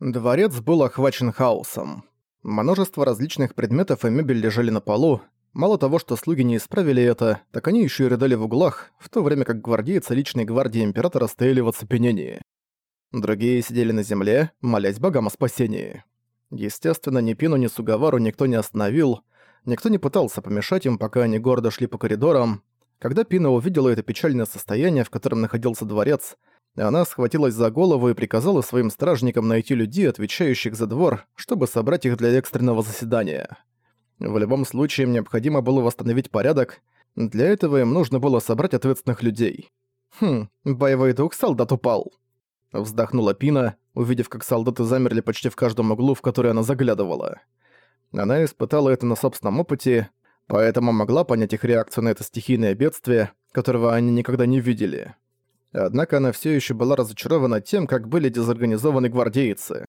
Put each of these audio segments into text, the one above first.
Дворец был охвачен хаосом. Множество различных предметов и мебель лежали на полу. Мало того, что слуги не исправили это, так они еще и рыдали в углах, в то время как гвардейцы личной гвардии Императора стояли в оцепенении. Другие сидели на земле, молясь богам о спасении. Естественно, ни Пину, ни Сугавару никто не остановил, никто не пытался помешать им, пока они гордо шли по коридорам. Когда Пина увидела это печальное состояние, в котором находился дворец, она схватилась за голову и приказала своим стражникам найти людей, отвечающих за двор, чтобы собрать их для экстренного заседания. В любом случае им необходимо было восстановить порядок, для этого им нужно было собрать ответственных людей. «Хм, боевой дух солдат упал», — вздохнула Пина, увидев, как солдаты замерли почти в каждом углу, в который она заглядывала. Она испытала это на собственном опыте, поэтому могла понять их реакцию на это стихийное бедствие, которого они никогда не видели. Однако она все еще была разочарована тем, как были дезорганизованы гвардейцы.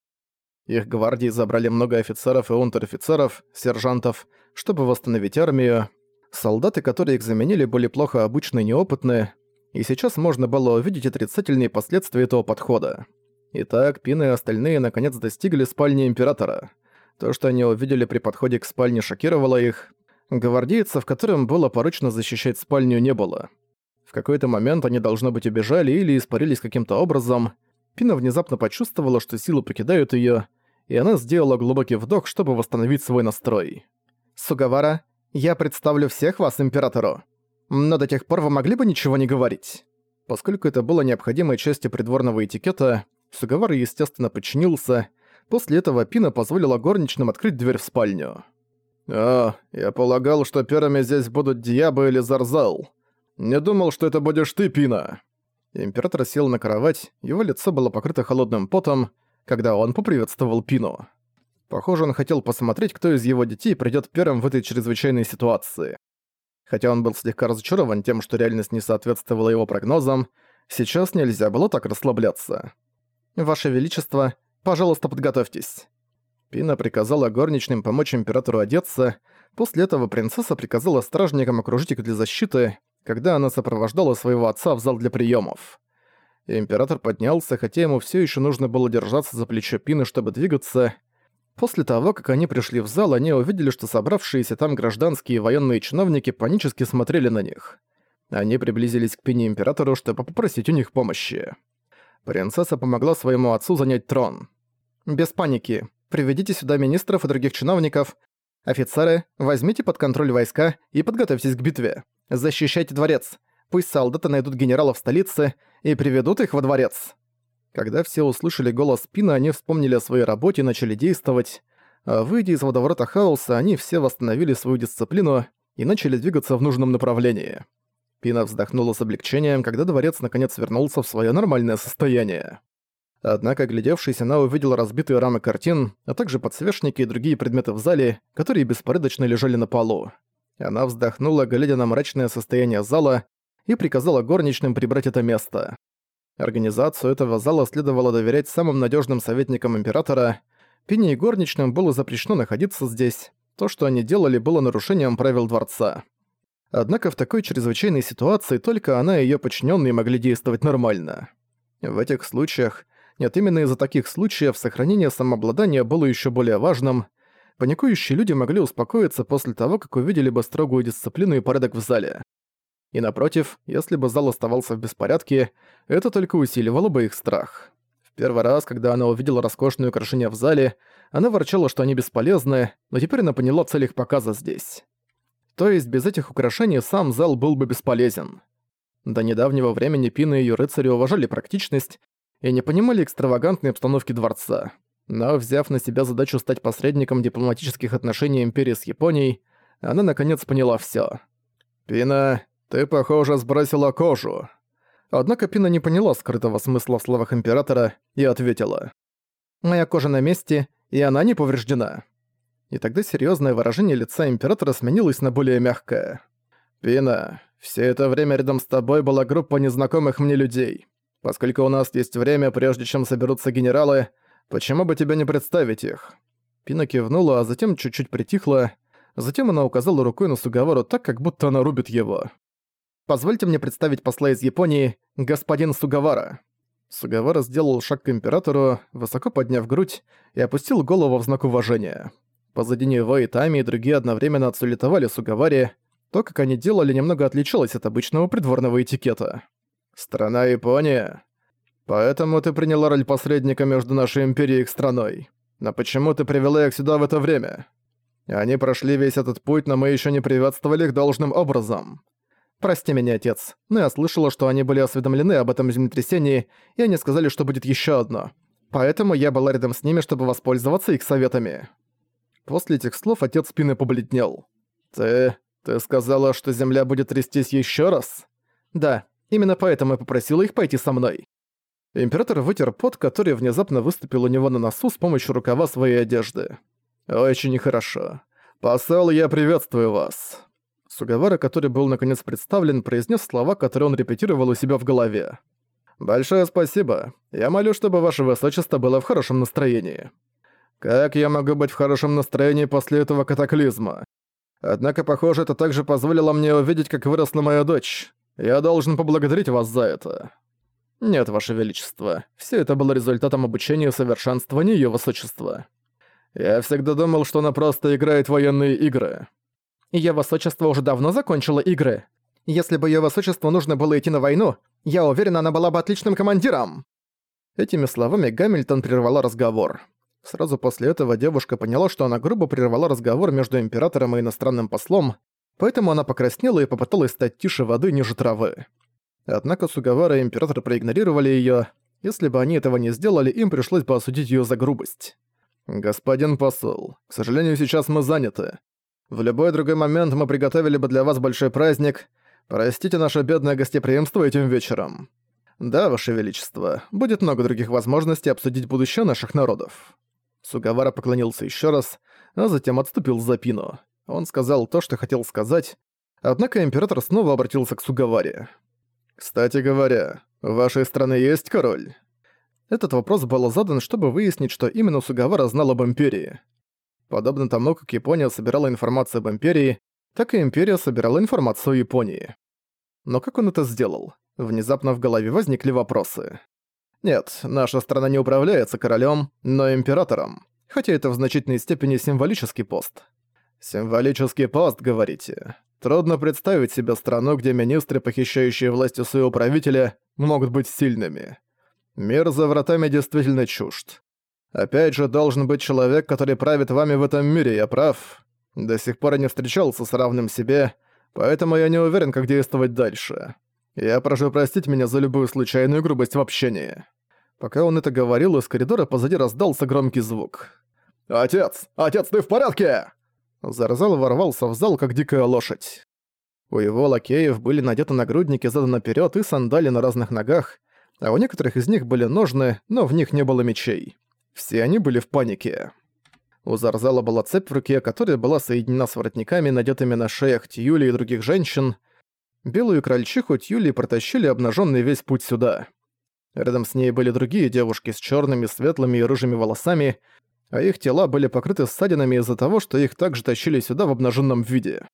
Их гвардии забрали много офицеров и унтер-офицеров, сержантов, чтобы восстановить армию. Солдаты, которые их заменили, были плохо обучены и неопытны, и сейчас можно было увидеть отрицательные последствия этого подхода. Итак, Пин и остальные наконец достигли спальни Императора. То, что они увидели при подходе к спальне, шокировало их. Гвардейца, в котором было поручено защищать спальню, не было. В какой-то момент они, должно быть, убежали или испарились каким-то образом. Пина внезапно почувствовала, что силы покидают её, и она сделала глубокий вдох, чтобы восстановить свой настрой. «Сугавара, я представлю всех вас императору. Но до тех пор вы могли бы ничего не говорить?» Поскольку это было необходимой частью придворного этикета, Сугавара, естественно, подчинился. После этого Пина позволила горничным открыть дверь в спальню. «О, я полагал, что первыми здесь будут Диаба или Зарзал. «Не думал, что это будешь ты, Пина!» Император сел на кровать, его лицо было покрыто холодным потом, когда он поприветствовал Пину. Похоже, он хотел посмотреть, кто из его детей придёт первым в этой чрезвычайной ситуации. Хотя он был слегка разочарован тем, что реальность не соответствовала его прогнозам, сейчас нельзя было так расслабляться. «Ваше Величество, пожалуйста, подготовьтесь». Пина приказала горничным помочь императору одеться, после этого принцесса приказала стражникам окружить их для защиты, когда она сопровождала своего отца в зал для приемов. Император поднялся, хотя ему все еще нужно было держаться за плечо Пины, чтобы двигаться. После того, как они пришли в зал, они увидели, что собравшиеся там гражданские и военные чиновники панически смотрели на них. Они приблизились к Пине Императору, чтобы попросить у них помощи. Принцесса помогла своему отцу занять трон. «Без паники. Приведите сюда министров и других чиновников. Офицеры, возьмите под контроль войска и подготовьтесь к битве. Защищайте дворец. Пусть солдаты найдут генералов столице и приведут их во дворец». Когда все услышали голос Пина, они вспомнили о своей работе и начали действовать. А выйдя из водоворота хаоса, они все восстановили свою дисциплину и начали двигаться в нужном направлении. Пина вздохнула с облегчением, когда дворец наконец вернулся в свое нормальное состояние. Однако, глядевшись, она увидела разбитые рамы картин, а также подсвечники и другие предметы в зале, которые беспорядочно лежали на полу. Она вздохнула, глядя на мрачное состояние зала, и приказала горничным прибрать это место. Организацию этого зала следовало доверять самым надежным советникам Императора. Пине и горничным было запрещено находиться здесь. То, что они делали, было нарушением правил дворца. Однако в такой чрезвычайной ситуации только она и её подчиненные могли действовать нормально. В этих случаях, нет, именно из-за таких случаев сохранение самообладания было еще более важным – Паникующие люди могли успокоиться после того, как увидели бы строгую дисциплину и порядок в зале. И напротив, если бы зал оставался в беспорядке, это только усиливало бы их страх. В первый раз, когда она увидела роскошные украшения в зале, она ворчала, что они бесполезны, но теперь она поняла цель их показа здесь. То есть без этих украшений сам зал был бы бесполезен. До недавнего времени Пина и её рыцари уважали практичность и не понимали экстравагантной обстановки дворца. Но взяв на себя задачу стать посредником дипломатических отношений Империи с Японией, она наконец поняла всё. «Пина, ты, похоже, сбросила кожу». Однако Пина не поняла скрытого смысла в словах Императора и ответила. «Моя кожа на месте, и она не повреждена». И тогда серьёзное выражение лица Императора сменилось на более мягкое. «Пина, все это время рядом с тобой была группа незнакомых мне людей. Поскольку у нас есть время, прежде чем соберутся генералы, «Почему бы тебе не представить их?» Пина кивнула, а затем чуть-чуть притихла. Затем она указала рукой на Сугавару так, как будто она рубит его. «Позвольте мне представить посла из Японии, господин Сугавара». Сугавара сделал шаг к Императору, высоко подняв грудь, и опустил голову в знак уважения. Позади него и Тами, и другие одновременно отсулетовали Сугаваре. То, как они делали, немного отличалось от обычного придворного этикета. «Страна Япония. Поэтому ты приняла роль посредника между нашей империей и их страной. Но почему ты привела их сюда в это время? Они прошли весь этот путь, но мы еще не приветствовали их должным образом. Прости меня, отец, но я слышала, что они были осведомлены об этом землетрясении, и они сказали, что будет еще одно. Поэтому я была рядом с ними, чтобы воспользоваться их советами». После этих слов отец спины побледнел. «Ты... ты сказала, что земля будет трястись еще раз?» «Да, именно поэтому я попросила их пойти со мной». Император вытер пот, который внезапно выступил у него на носу с помощью рукава своей одежды. «Очень хорошо. Посол, я приветствую вас». Сугавара, который был наконец представлен, произнес слова, которые он репетировал у себя в голове. «Большое спасибо. Я молю, чтобы ваше высочество было в хорошем настроении». «Как я могу быть в хорошем настроении после этого катаклизма? Однако, похоже, это также позволило мне увидеть, как выросла моя дочь. Я должен поблагодарить вас за это». «Нет, ваше величество. Все это было результатом обучения и совершенствования её высочества. Я всегда думал, что она просто играет военные игры». Её высочество уже давно закончило игры. Если бы её высочеству нужно было идти на войну, я уверена, она была бы отличным командиром!» Этими словами Гамильтон прервала разговор. Сразу после этого девушка поняла, что она грубо прервала разговор между императором и иностранным послом, поэтому она покраснела и попыталась стать тише воды ниже травы. Однако Сугавара и император проигнорировали её. Если бы они этого не сделали, им пришлось бы осудить её за грубость. «Господин посол, к сожалению, сейчас мы заняты. В любой другой момент мы приготовили бы для вас большой праздник. Простите наше бедное гостеприимство этим вечером. Да, Ваше Величество, будет много других возможностей обсудить будущее наших народов». Сугавара поклонился еще раз, а затем отступил за пину. Он сказал то, что хотел сказать, однако император снова обратился к Сугаваре. «Кстати говоря, в вашей стране есть король?» Этот вопрос был задан, чтобы выяснить, что именно Сугавара знал об Империи. Подобно тому, как Япония собирала информацию об Империи, так и Империя собирала информацию о Японии. Но как он это сделал? Внезапно в голове возникли вопросы. Нет, наша страна не управляется королем, но императором, хотя это в значительной степени символический пост. Символический пост, говорите? Трудно представить себе страну, где министры, похищающие власть у своего правителя, могут быть сильными. Мир за вратами действительно чужд. Опять же, должен быть человек, который правит вами в этом мире, я прав. До сих пор я не встречался с равным себе, поэтому я не уверен, как действовать дальше. Я прошу простить меня за любую случайную грубость в общении». Пока он это говорил, из коридора позади раздался громкий звук. «Отец! Отец, ты в порядке?» Зарзал ворвался в зал, как дикая лошадь. У его лакеев были надеты нагрудники задом наперед и сандали на разных ногах, а у некоторых из них были ножны, но в них не было мечей. Все они были в панике. У Зарзала была цепь в руке, которая была соединена с воротниками, надетыми на шеях Тьюли и других женщин. Белую крольчиху Тьюли протащили обнаженный весь путь сюда. Рядом с ней были другие девушки с черными, светлыми и рыжими волосами, а их тела были покрыты ссадинами из-за того, что их также тащили сюда в обнаженном виде.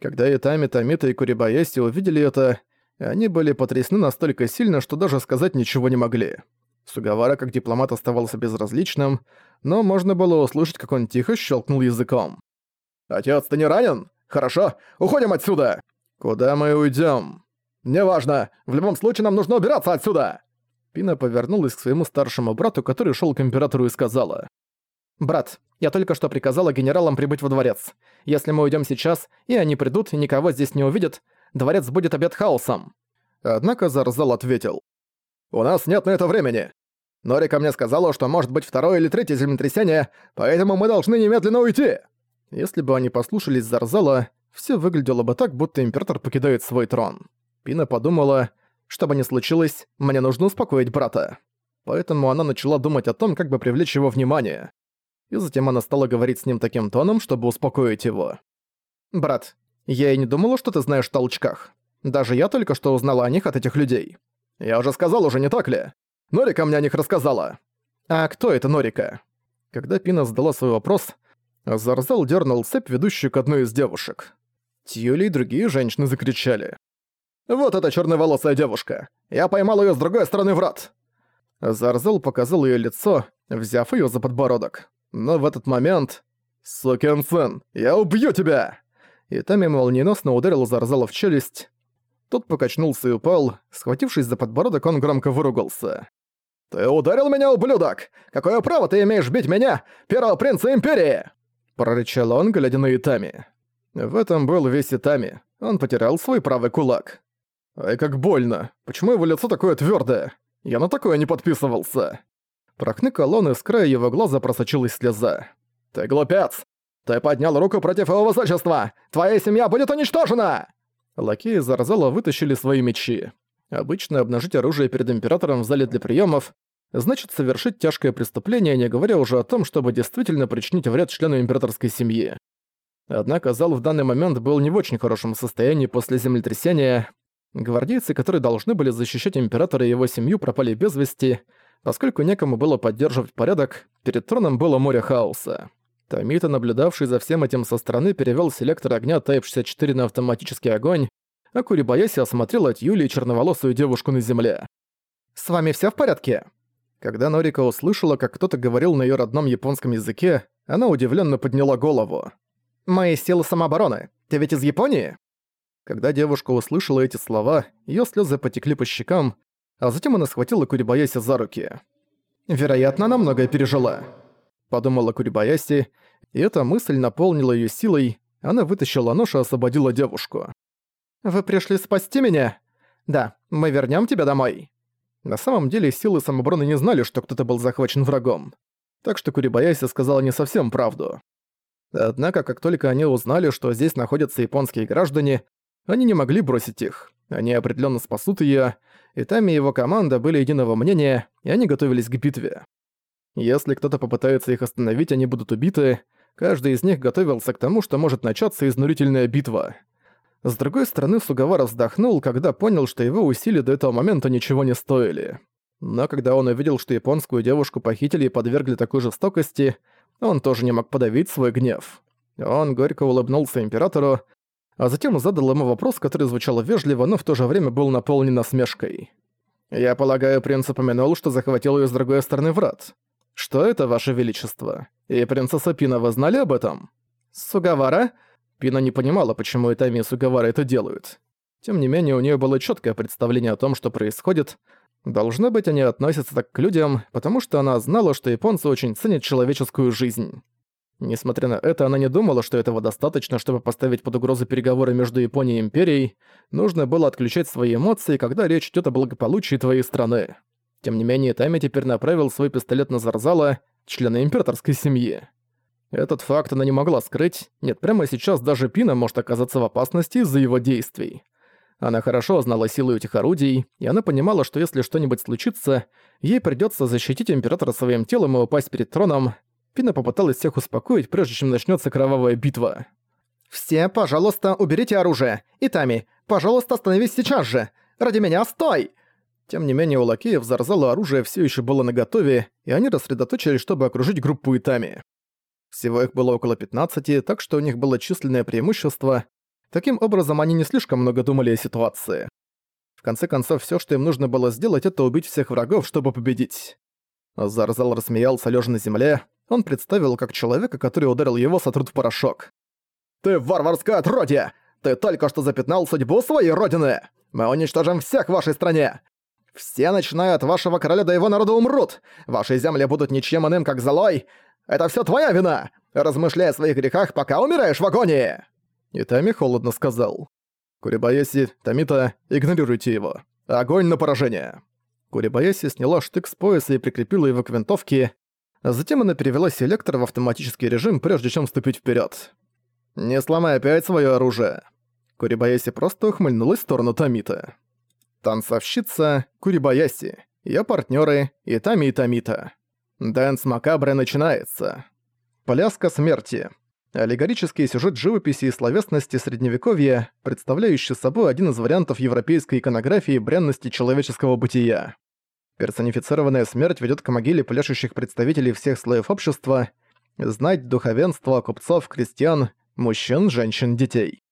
Когда Итами, Тамита и Курибаяси увидели это, они были потрясены настолько сильно, что даже сказать ничего не могли. Сугавара как дипломат оставался безразличным, но можно было услышать, как он тихо щелкнул языком. «Отец, ты не ранен? Хорошо, уходим отсюда!» «Куда мы уйдем? «Неважно, в любом случае нам нужно убираться отсюда!» Пина повернулась к своему старшему брату, который шел к императору и сказала. «Брат, я только что приказала генералам прибыть во дворец. Если мы уйдем сейчас, и они придут, и никого здесь не увидят, дворец будет обед хаосом». Однако Зарзал ответил. «У нас нет на это времени. Норика мне сказала, что может быть второе или третье землетрясение, поэтому мы должны немедленно уйти!» Если бы они послушались Зарзала, все выглядело бы так, будто император покидает свой трон. Пина подумала, что бы ни случилось, мне нужно успокоить брата. Поэтому она начала думать о том, как бы привлечь его внимание. И затем она стала говорить с ним таким тоном, чтобы успокоить его. «Брат, я и не думала, что ты знаешь о толчках. Даже я только что узнала о них от этих людей. Я уже сказал, уже не так ли? Норика мне о них рассказала». «А кто это Норика?» Когда Пина задала свой вопрос, Зарзал дернул цепь, ведущую к одной из девушек. Тьюли и другие женщины закричали. «Вот эта черноволосая девушка! Я поймал ее с другой стороны врат!» Зарзел показал её лицо, взяв её за подбородок. Но в этот момент... «Сукин сын, я убью тебя!» И Тами молниеносно ударил Зарзела в челюсть. Тот покачнулся и упал. Схватившись за подбородок, он громко выругался. «Ты ударил меня, ублюдок! Какое право ты имеешь бить меня, первого принца Империи?» Прорычал он, глядя на Итами. В этом был весь Итами. Он потерял свой правый кулак. «Ай, как больно! Почему его лицо такое твёрдое? Я на такое не подписывался!» Прохныкал он, и с края его глаза просочилась слеза. «Ты глупец! Ты поднял руку против его высочества! Твоя семья будет уничтожена!» Лакеи Зарзала вытащили свои мечи. Обычно обнажить оружие перед императором в зале для приемов значит совершить тяжкое преступление, не говоря уже о том, чтобы действительно причинить вред члену императорской семьи. Однако зал в данный момент был не в очень хорошем состоянии после землетрясения. Гвардейцы, которые должны были защищать императора и его семью, пропали без вести, поскольку некому было поддерживать порядок, перед троном было море хаоса. Томита, наблюдавший за всем этим со стороны, перевёл селектор огня Type-64 на автоматический огонь, а Курибаяси осмотрел от Юлии черноволосую девушку на земле. «С вами всё в порядке?» Когда Норика услышала, как кто-то говорил на её родном японском языке, она удивлённо подняла голову. «Мои силы самообороны. Ты ведь из Японии?» Когда девушка услышала эти слова, её слёзы потекли по щекам, а затем она схватила Курибаяси за руки. «Вероятно, она многое пережила», — подумала Курибаяси, и эта мысль наполнила её силой, она вытащила нож и освободила девушку. «Вы пришли спасти меня?» «Да, мы вернём тебя домой». На самом деле силы самообороны не знали, что кто-то был захвачен врагом. Так что Курибаяси сказала не совсем правду. Однако, как только они узнали, что здесь находятся японские граждане, они не могли бросить их. Они определенно спасут ее, и Тами и его команда были единого мнения, и они готовились к битве. Если кто-то попытается их остановить, они будут убиты. Каждый из них готовился к тому, что может начаться изнурительная битва. С другой стороны, Сугавара вздохнул, когда понял, что его усилия до этого момента ничего не стоили. Но когда он увидел, что японскую девушку похитили и подвергли такой жестокости, он тоже не мог подавить свой гнев. Он горько улыбнулся императору, а затем задал ему вопрос, который звучал вежливо, но в то же время был наполнен насмешкой. «Я полагаю, принц упомянул, что захватил ее с другой стороны врат. Что это, ваше величество? И принцесса Пина, вы знали об этом?» «Сугавара?» Пина не понимала, почему Итами и Сугавара это делают. Тем не менее, у нее было четкое представление о том, что происходит. Должно быть, они относятся так к людям, потому что она знала, что японцы очень ценят человеческую жизнь. Несмотря на это, она не думала, что этого достаточно, чтобы поставить под угрозу переговоры между Японией и Империей. Нужно было отключать свои эмоции, когда речь идет о благополучии твоей страны. Тем не менее, Тами теперь направил свой пистолет на Зарзала, члена императорской семьи. Этот факт она не могла скрыть. Нет, прямо сейчас даже Пина может оказаться в опасности из-за его действий. Она хорошо знала силу этих орудий, и она понимала, что если что-нибудь случится, ей придётся защитить императора своим телом и упасть перед троном. Пина попыталась всех успокоить, прежде чем начнётся кровавая битва. «Все, пожалуйста, уберите оружие. Итами, пожалуйста, остановись сейчас же. Ради меня, стой!» Тем не менее, у лакеев Зарзала оружие всё ещё было наготове, и они рассредоточились, чтобы окружить группу Итами. Всего их было около 15, так что у них было численное преимущество. Таким образом, они не слишком много думали о ситуации. В конце концов, всё, что им нужно было сделать, это убить всех врагов, чтобы победить. Зарзал рассмеялся, лежа на земле. Он представил, как человека, который ударил его, сотрут в порошок. «Ты варварское отродье! Ты только что запятнал судьбу своей родины! Мы уничтожим всех в вашей стране! Все, начиная от вашего короля до его народа, умрут! Ваши земли будут ничем иным, как золой! Это все твоя вина! Размышляй о своих грехах, пока умираешь в агонии!» Итами холодно сказал. «Курибаяси, Томита, игнорируйте его. Огонь на поражение!» Курибаяси сняла штык с пояса и прикрепила его к винтовке. Затем она перевела селектор в автоматический режим, прежде чем вступить вперед. «Не сломай опять свое оружие!» Курибаяси просто ухмыльнулась в сторону Томита. Танцовщица Курибаяси, ее партнеры Итами и Томита. Danse Macabre начинается. Пляска смерти. Аллегорический сюжет живописи и словесности Средневековья, представляющий собой один из вариантов европейской иконографии бренности человеческого бытия. Персонифицированная смерть ведет к могиле пляшущих представителей всех слоев общества, знать, духовенство, купцов, крестьян, мужчин, женщин, детей.